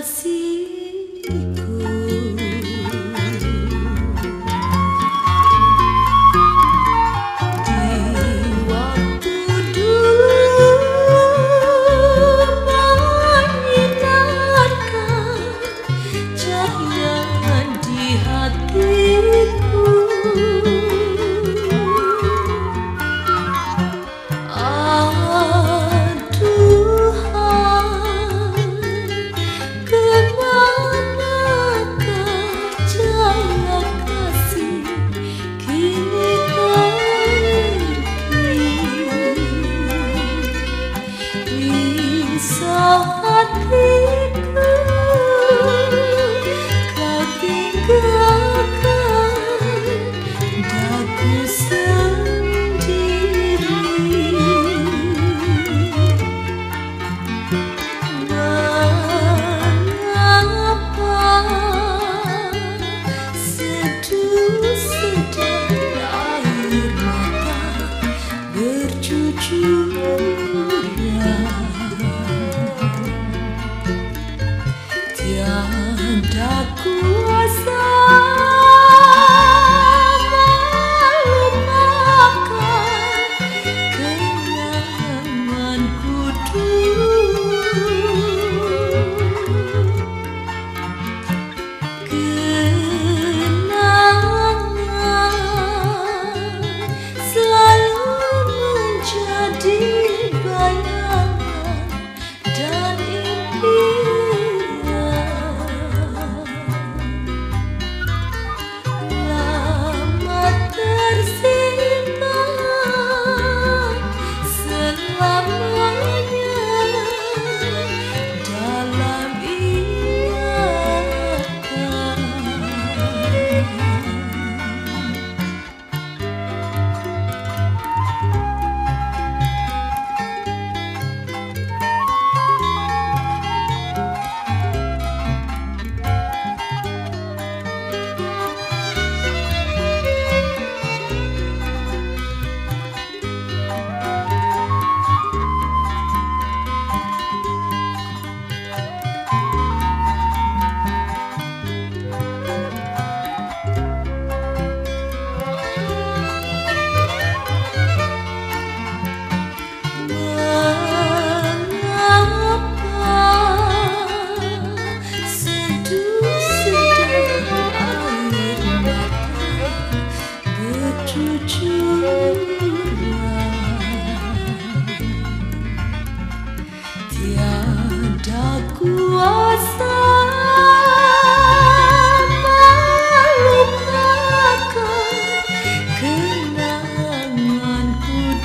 assim. dark tak kuasa melupakan kenanganku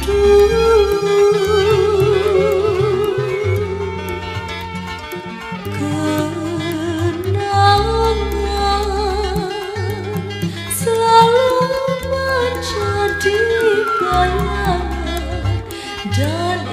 dulu. Kenangan selalu menjadi bayangan dan